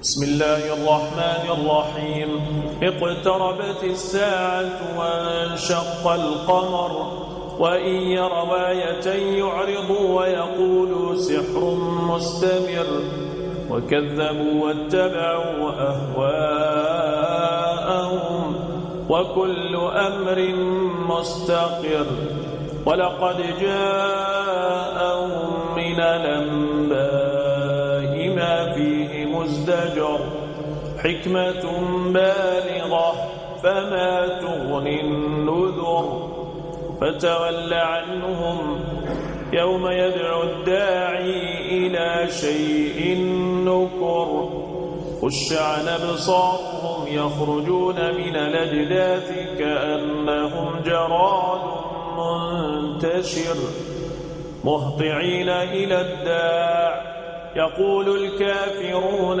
بسم الله الرحمن الرحيم. اقتربت الساعة وانشق القمر وإن يروا يعرضوا ويقولوا سحر مستمر. وكذبوا واتبعوا أهواءهم وكل أمر مستقر. ولقد جاءهم من الأنباء الشجر حكمة بالغة فما تغني النذر. فتول عنهم يوم يدعو الداعي إلى شيء نكر. خش عن أبصارهم يخرجون من الأجداث كأنهم جراد منتشر. مهطعين إلى الداع. يقول الكافرون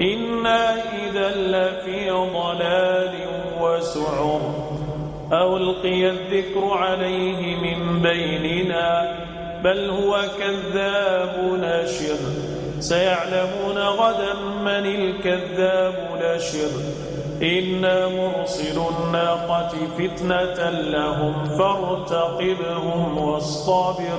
إنا إذا لفي ضلال وسعر ألقي الذكر عليه من بيننا بل هو كذاب نشر سيعلمون غدا من الكذاب نشر إنا مرسل الناقة فتنة لهم فارتقبهم واصطبر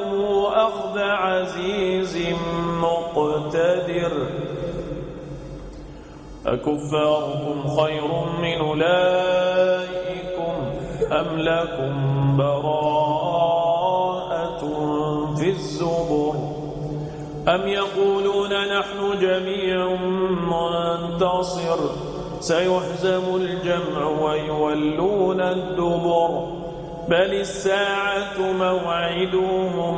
أخذ عزيز مقتدر. أكفاركم خير من أولئكم أم لكم براءة في الزبر؟ أم يقولون نحن جميع منتصر سيحزم الجمع ويولون الدبر. بل الساعة موعدهم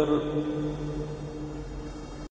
مقتدر